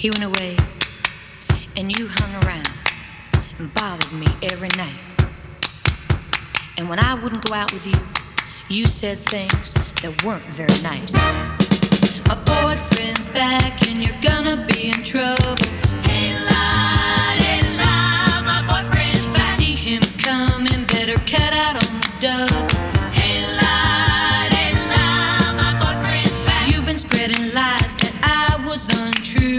He went away, and you hung around and bothered me every night. And when I wouldn't go out with you, you said things that weren't very nice. My boyfriend's back, and you're gonna be in trouble. Hey, lad, hey, lad, my boyfriend's back. See him coming, better cut out on the double. Hey, lad, hey, lad, my boyfriend's back. You've been spreading lies that I was untrue.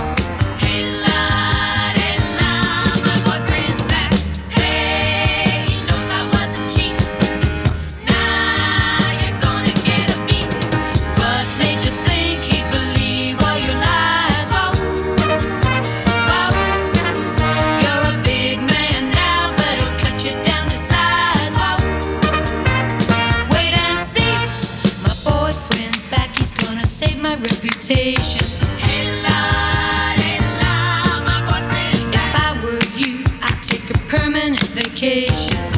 reputation. Hey, lad, my boyfriend's. If I were you, I'd take a permanent vacation.